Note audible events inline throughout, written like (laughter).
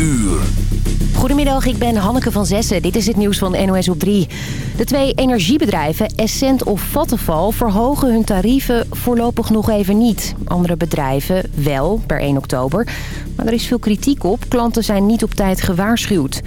uur. Goedemiddag, ik ben Hanneke van Zessen. Dit is het nieuws van NOS op 3. De twee energiebedrijven, Essent of Vattenfall, verhogen hun tarieven voorlopig nog even niet. Andere bedrijven wel, per 1 oktober. Maar er is veel kritiek op. Klanten zijn niet op tijd gewaarschuwd.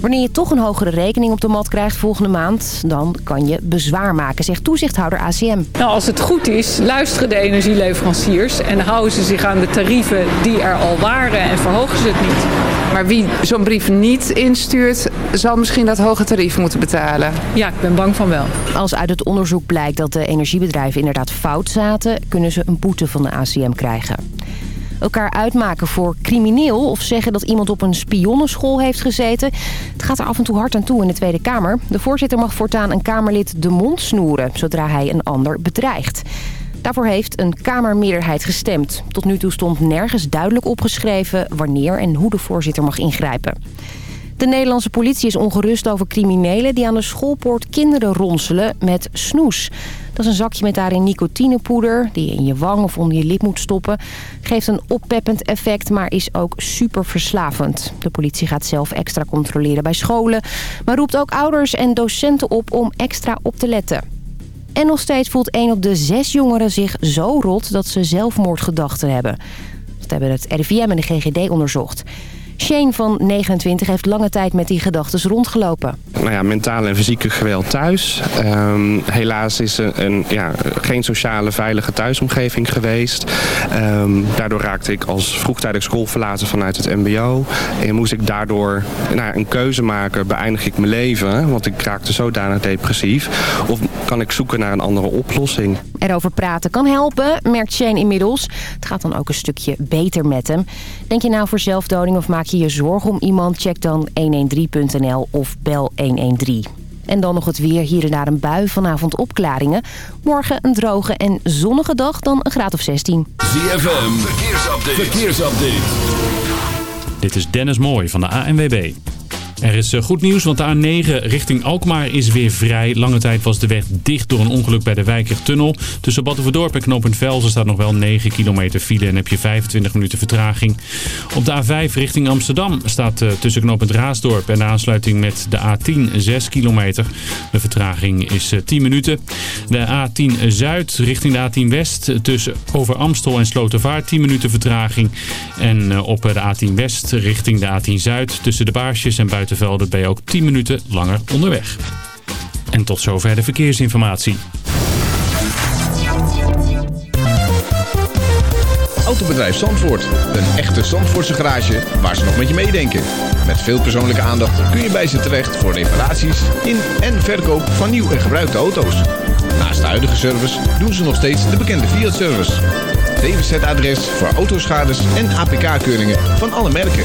Wanneer je toch een hogere rekening op de mat krijgt volgende maand... dan kan je bezwaar maken, zegt toezichthouder ACM. Nou, als het goed is, luisteren de energieleveranciers... en houden ze zich aan de tarieven die er al waren en verhogen ze het niet. Maar wie zo'n brief niet instuurt, zal misschien dat hoge tarief moeten betalen? Ja, ik ben bang van wel. Als uit het onderzoek blijkt dat de energiebedrijven inderdaad fout zaten... kunnen ze een boete van de ACM krijgen elkaar uitmaken voor crimineel... of zeggen dat iemand op een spionnenschool heeft gezeten. Het gaat er af en toe hard aan toe in de Tweede Kamer. De voorzitter mag voortaan een Kamerlid de mond snoeren... zodra hij een ander bedreigt. Daarvoor heeft een Kamermeerderheid gestemd. Tot nu toe stond nergens duidelijk opgeschreven... wanneer en hoe de voorzitter mag ingrijpen. De Nederlandse politie is ongerust over criminelen... die aan de schoolpoort kinderen ronselen met snoes. Dat is een zakje met daarin nicotinepoeder... die je in je wang of onder je lip moet stoppen. Geeft een oppeppend effect, maar is ook super verslavend. De politie gaat zelf extra controleren bij scholen... maar roept ook ouders en docenten op om extra op te letten. En nog steeds voelt één op de zes jongeren zich zo rot... dat ze zelfmoordgedachten hebben. Dat hebben het RIVM en de GGD onderzocht. Shane van 29 heeft lange tijd met die gedachten rondgelopen. Nou ja, mentale en fysieke geweld thuis. Um, helaas is er een, ja, geen sociale veilige thuisomgeving geweest. Um, daardoor raakte ik als vroegtijdig school verlaten vanuit het mbo. En moest ik daardoor nou, een keuze maken. Beëindig ik mijn leven, want ik raakte zodanig depressief. Of kan ik zoeken naar een andere oplossing? Erover praten kan helpen, merkt Shane inmiddels. Het gaat dan ook een stukje beter met hem. Denk je nou voor zelfdoding of maak je je zorgen om iemand? Check dan 113.nl of bel 113. En dan nog het weer. Hier en daar een bui. Vanavond opklaringen. Morgen een droge en zonnige dag. Dan een graad of 16. ZFM. Verkeersupdate. Verkeersupdate. Dit is Dennis Mooij van de ANWB. Er is eh, goed nieuws, want de A9 richting Alkmaar is weer vrij. Lange tijd was de weg dicht door een ongeluk bij de Wijkertunnel. Tussen Battenverdorp en Knooppunt Velzen staat nog wel 9 kilometer file en heb je 25 minuten vertraging. Op de A5 richting Amsterdam staat eh, tussen Knooppunt Raasdorp en de aansluiting met de A10 6 kilometer. De vertraging is 10 eh, minuten. De A10 Zuid richting de A10 West tussen over Amstel en Slotervaart 10 minuten vertraging. En op de A10 West richting de A10 Zuid tussen de Baarsjes en Buiten Buitenvelde ben je ook 10 minuten langer onderweg. En tot zover de verkeersinformatie. Autobedrijf Zandvoort. Een echte Zandvoortse garage waar ze nog met je meedenken. Met veel persoonlijke aandacht kun je bij ze terecht voor reparaties in en verkoop van nieuw en gebruikte auto's. Naast de huidige service doen ze nog steeds de bekende Fiat-service. DWZ-adres voor autoschades en APK-keuringen van alle merken.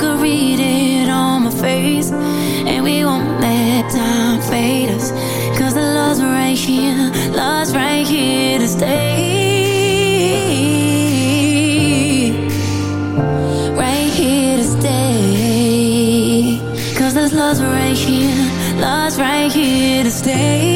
could read it on my face. And we won't let time fade us. Cause the love's right here, love's right here to stay. Right here to stay. Cause this love's right here, love's right here to stay.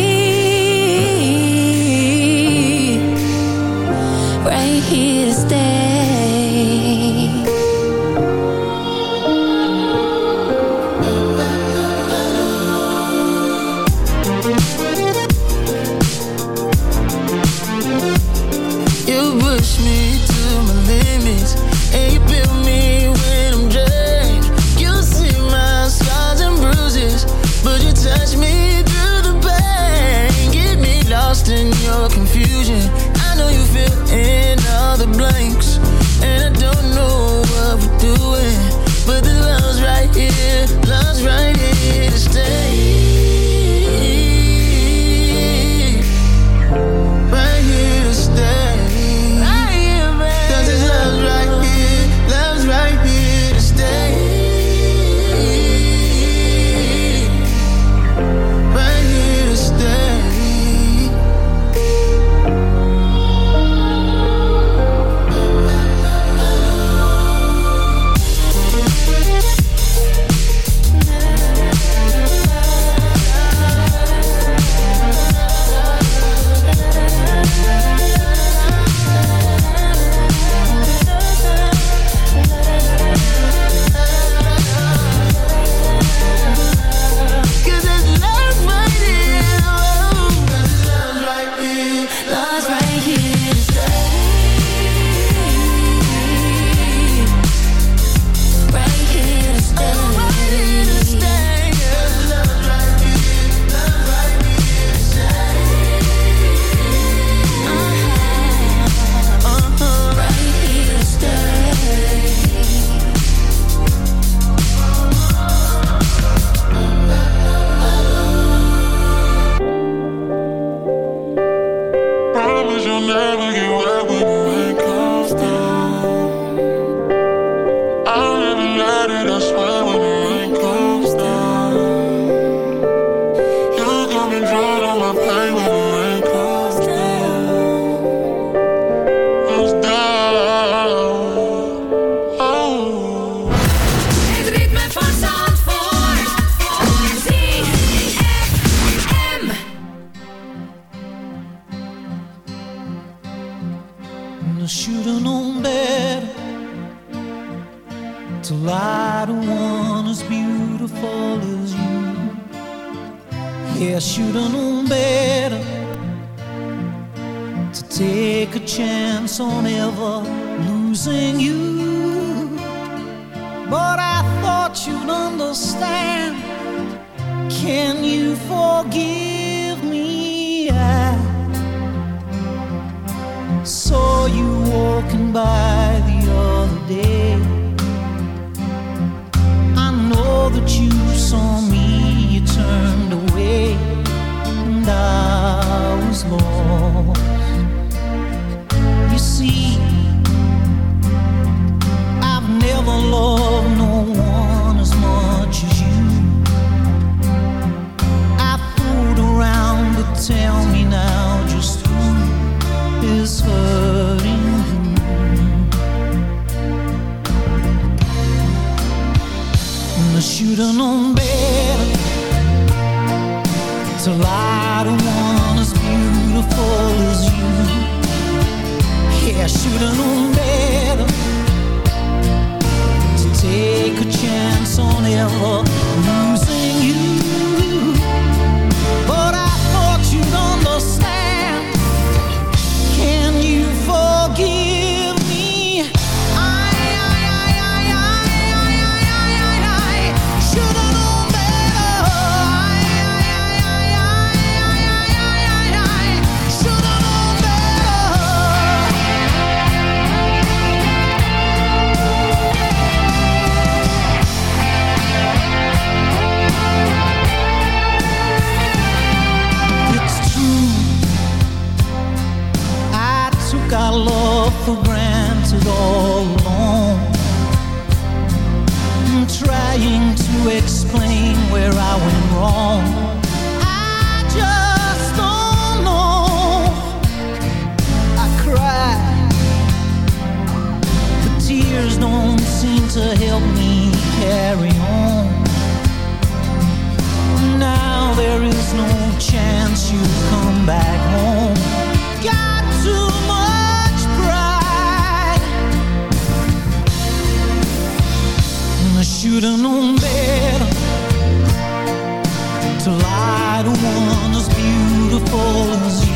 find one as beautiful as you.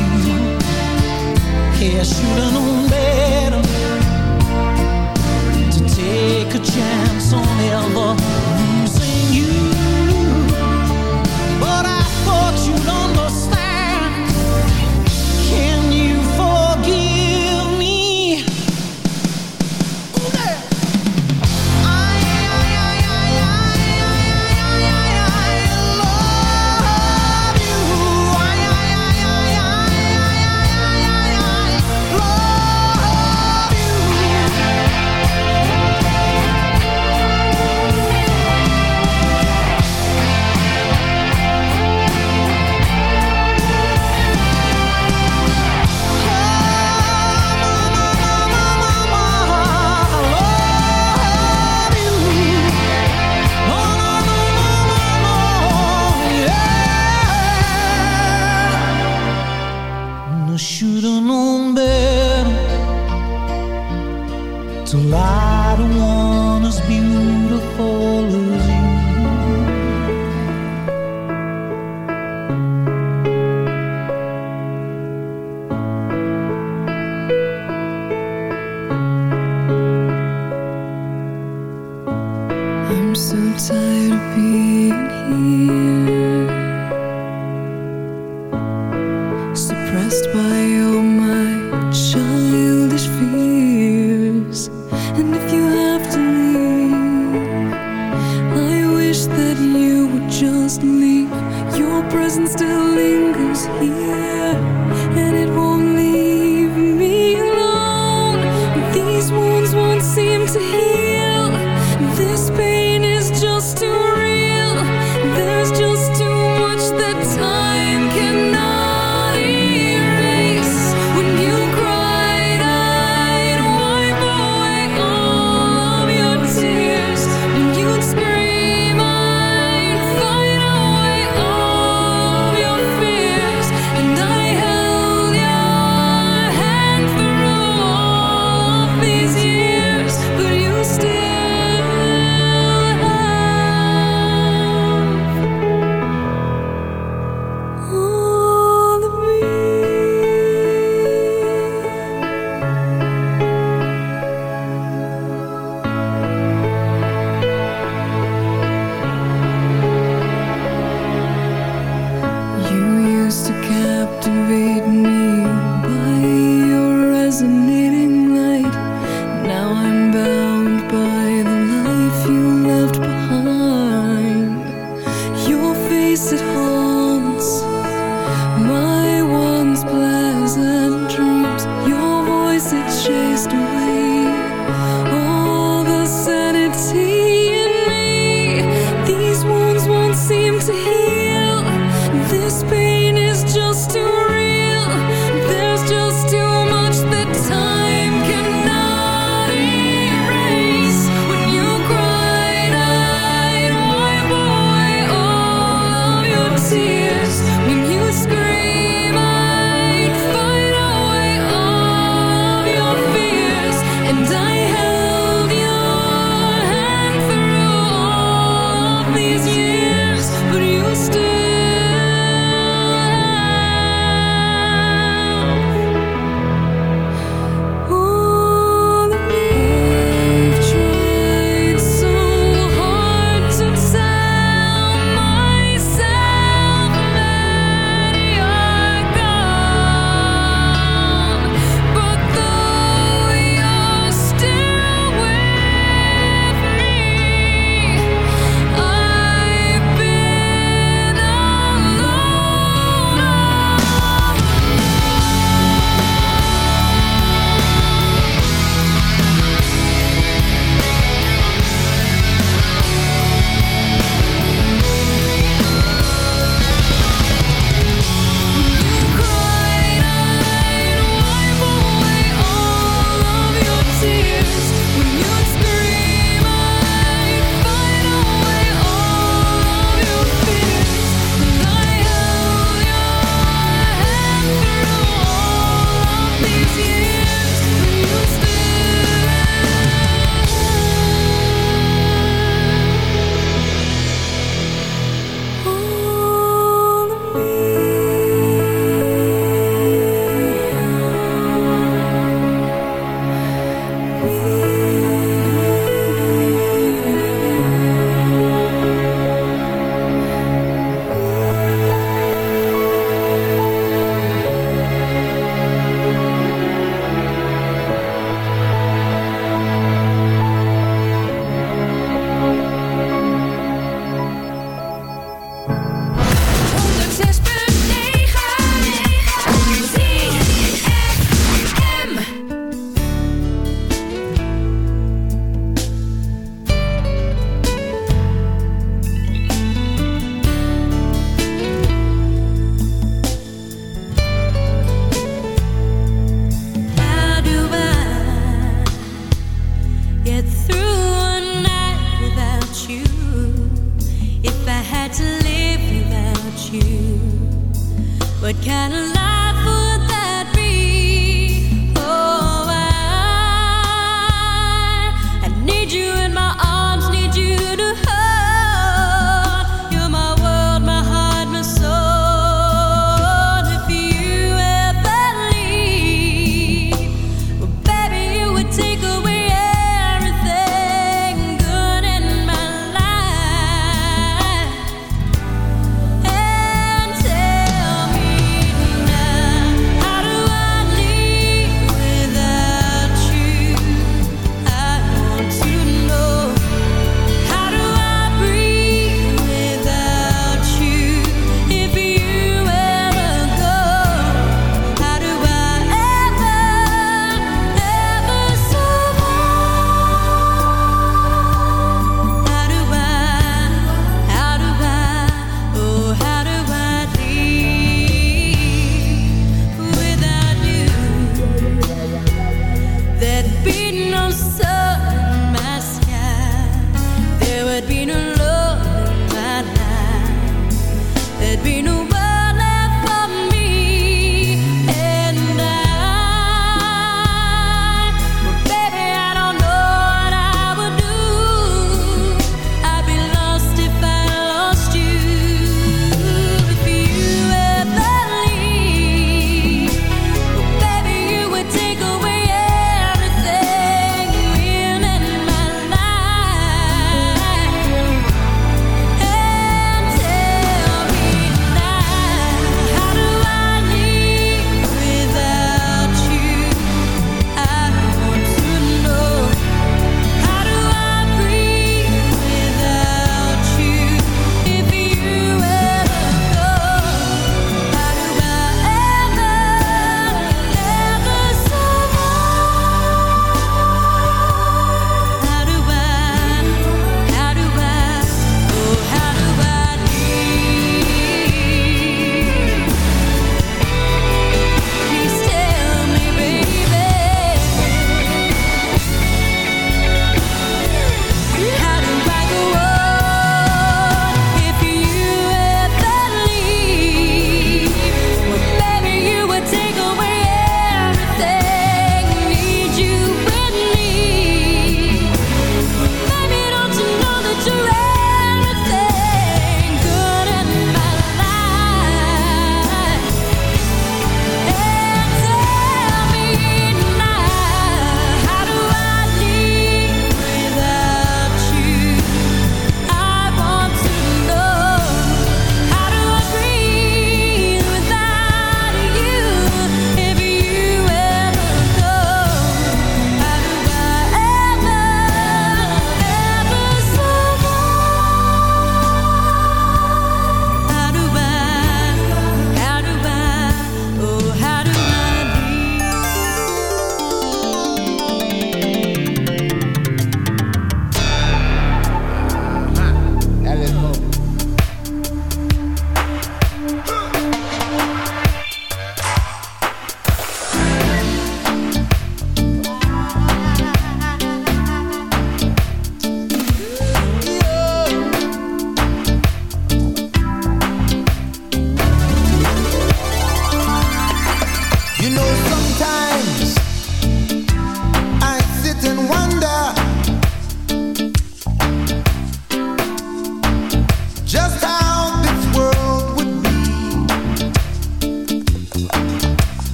Yeah, I should have known better To take a chance on ever losing you. to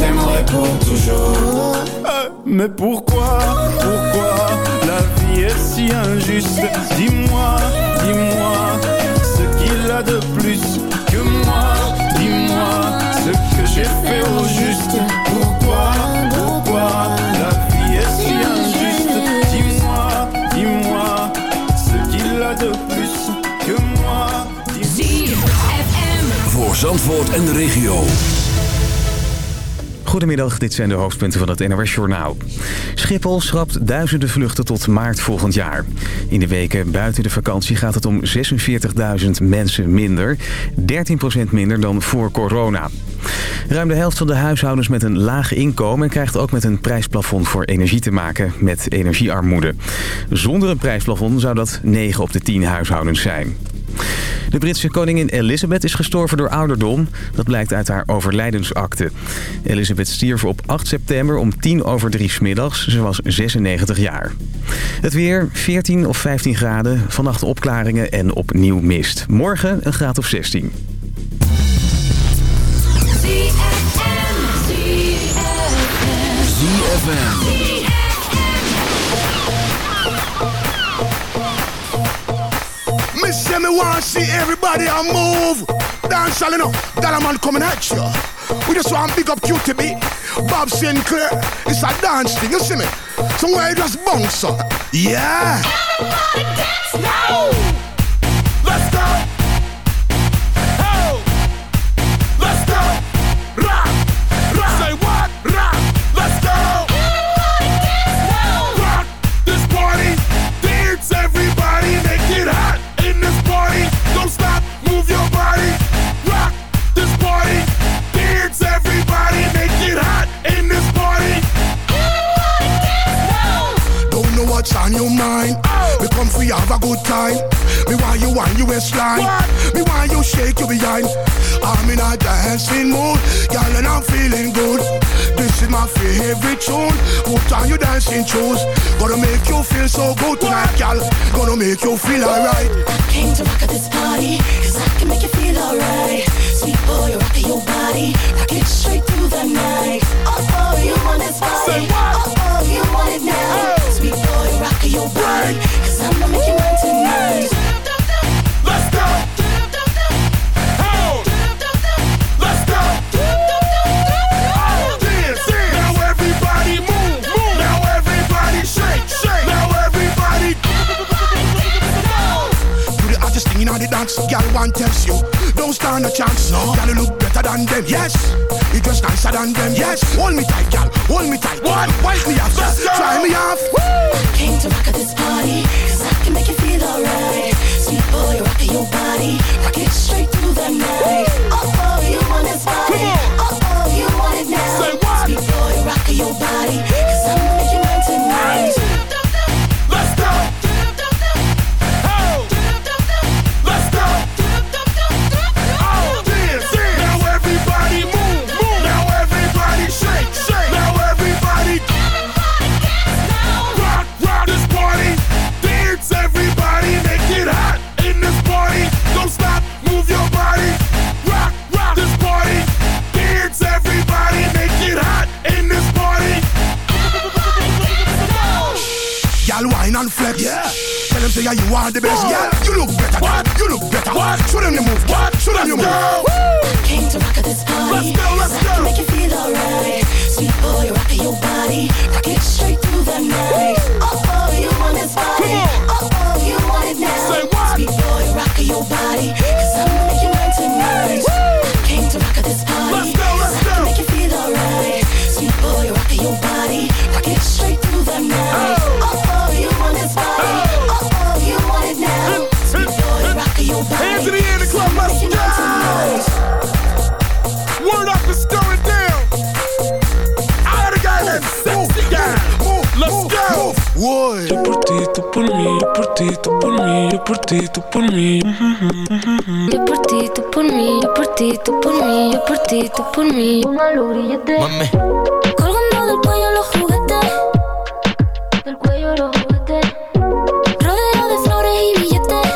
t'aimerai pour toujours. Mais pourquoi, pourquoi la vie est si injuste Dis-moi, dis-moi ce qu'il a de plus que moi. Dis-moi ce que j'ai fait au juste. Pourquoi, pourquoi la vie est si injuste Dis-moi, dis-moi ce qu'il a de plus que moi. Voor Zandvoort en de regio. Goedemiddag, dit zijn de hoofdpunten van het NOS Journaal. Schiphol schrapt duizenden vluchten tot maart volgend jaar. In de weken buiten de vakantie gaat het om 46.000 mensen minder. 13% minder dan voor corona. Ruim de helft van de huishoudens met een laag inkomen... krijgt ook met een prijsplafond voor energie te maken met energiearmoede. Zonder een prijsplafond zou dat 9 op de 10 huishoudens zijn. De Britse koningin Elizabeth is gestorven door ouderdom. Dat blijkt uit haar overlijdensakte. Elizabeth stierf op 8 september om 10 over 3 smiddags. Ze was 96 jaar. Het weer 14 of 15 graden. Vannacht opklaringen en opnieuw mist. Morgen een graad of 16. Say me see everybody a move. Dance all enough. That man coming at you. We just want big up QTB. Bob Sinclar. It's a dance thing, you see me? Somewhere you just bounce up. Yeah. Everybody dance now. Now. Don't know what's on your mind. We come for you have a good time. Me want you on your waistline. Me want you shake your behind. I'm in a dancing mood, girl, and I'm feeling good. This is my favorite tune. Put on your dancing shoes. Gonna make you feel so good tonight, girl. Gonna make you feel alright. I came to rock at this party, cause I can make you feel alright. Boy, rock your body, rock it straight through the night. Oh you want this body? Oh you want it now? Sweet boy, rock your body, 'cause I'ma make you mine tonight. Let's go. Oh. Let's go. Oh, dance, dance. Now everybody move, move. Now everybody shake, shake. Now everybody. (laughs) Do the thing the dance, girl want test you. Don't stand a chance, no. You look better than them, yes. You dress nicer than them, yes. Hold me tight, girl, hold me tight. What? Wipe me off, try me off. Came to rock at this party, 'cause I can make you Let's go. Ti, tú por mí, yo por ti, tú por mí. Yo por ti, tú por mí, yo por ti, tú por mí, yo por ti, tú por mí. Póngalo grillete. Mami. Colgando del cuello los juguetes. Del cuello los juguetes. Rodeo de flores y billetes.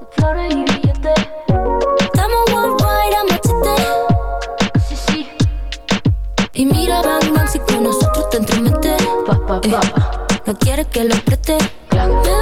De flores y billetes. Estamos worldwide a machete. Sí, sí. Y mira, bang, bang, si con nosotros te entromete. Pa, pa, pa. No quieres que lo preste. Me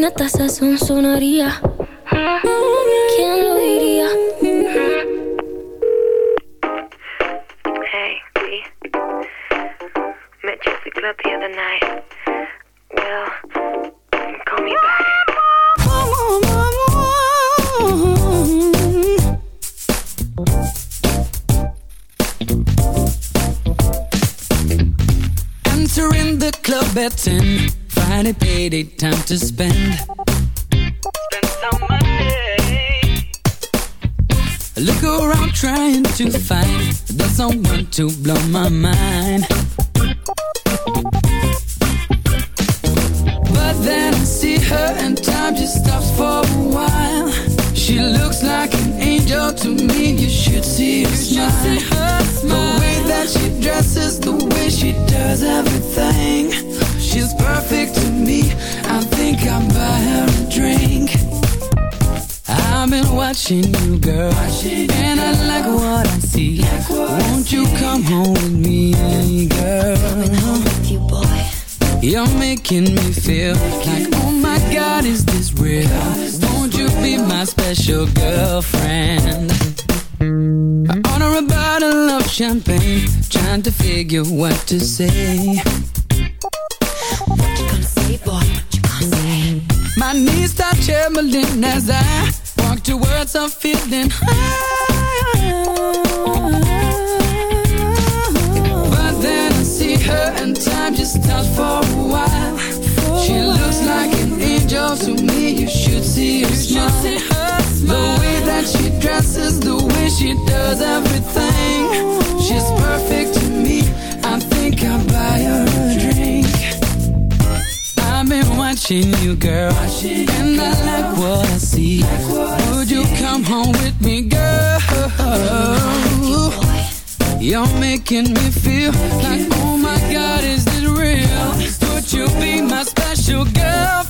tal la quinata sazón sonaría. ¿Quién lo diría? Hey, B. Met you at the club the other night. Well, call me back. Entering the club at 10 Friday payday, time to spend to blow my mind watching you, girl, and I like what I see. Like what Won't you come home with me, girl? Coming home with you, boy. You're making me feel like, oh my God, is this real? Won't you be my special girlfriend? I order a bottle of champagne, trying to figure what to say. What you gonna say, boy? What you gonna say? My knees start trembling as I walk towards a feeling high. But then I see her and time just stops for a while. She looks like an angel to me. You should see her smile. The way that she dresses, the way she does everything. She's perfect to me. I think I'll buy her a drink. I've been watching you, girl, and I like what I see. Come home with me, girl? You're making me feel like, oh my God, is this real? Would you be my special girlfriend,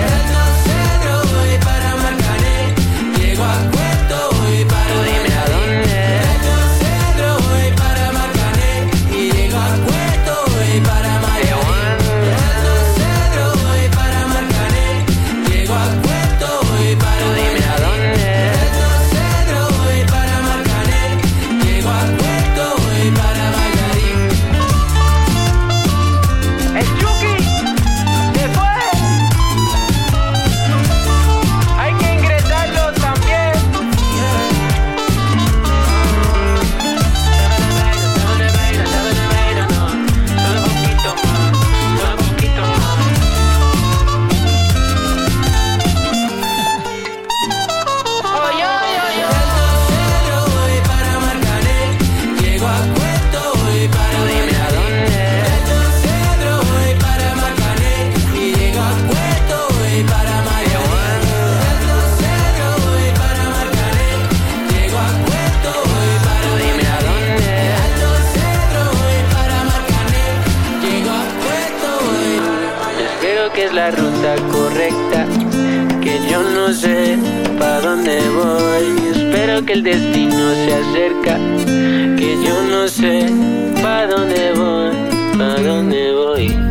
Espero que el destino se acerca, que yo no sé para dónde voy, para dónde voy.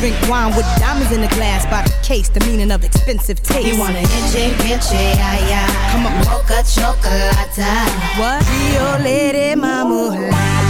Drink wine with diamonds in the glass by the case, the meaning of expensive taste. You want an inche, inche, ay, ay. Come on. Mocha chocolate. What? Rio Lady Mama.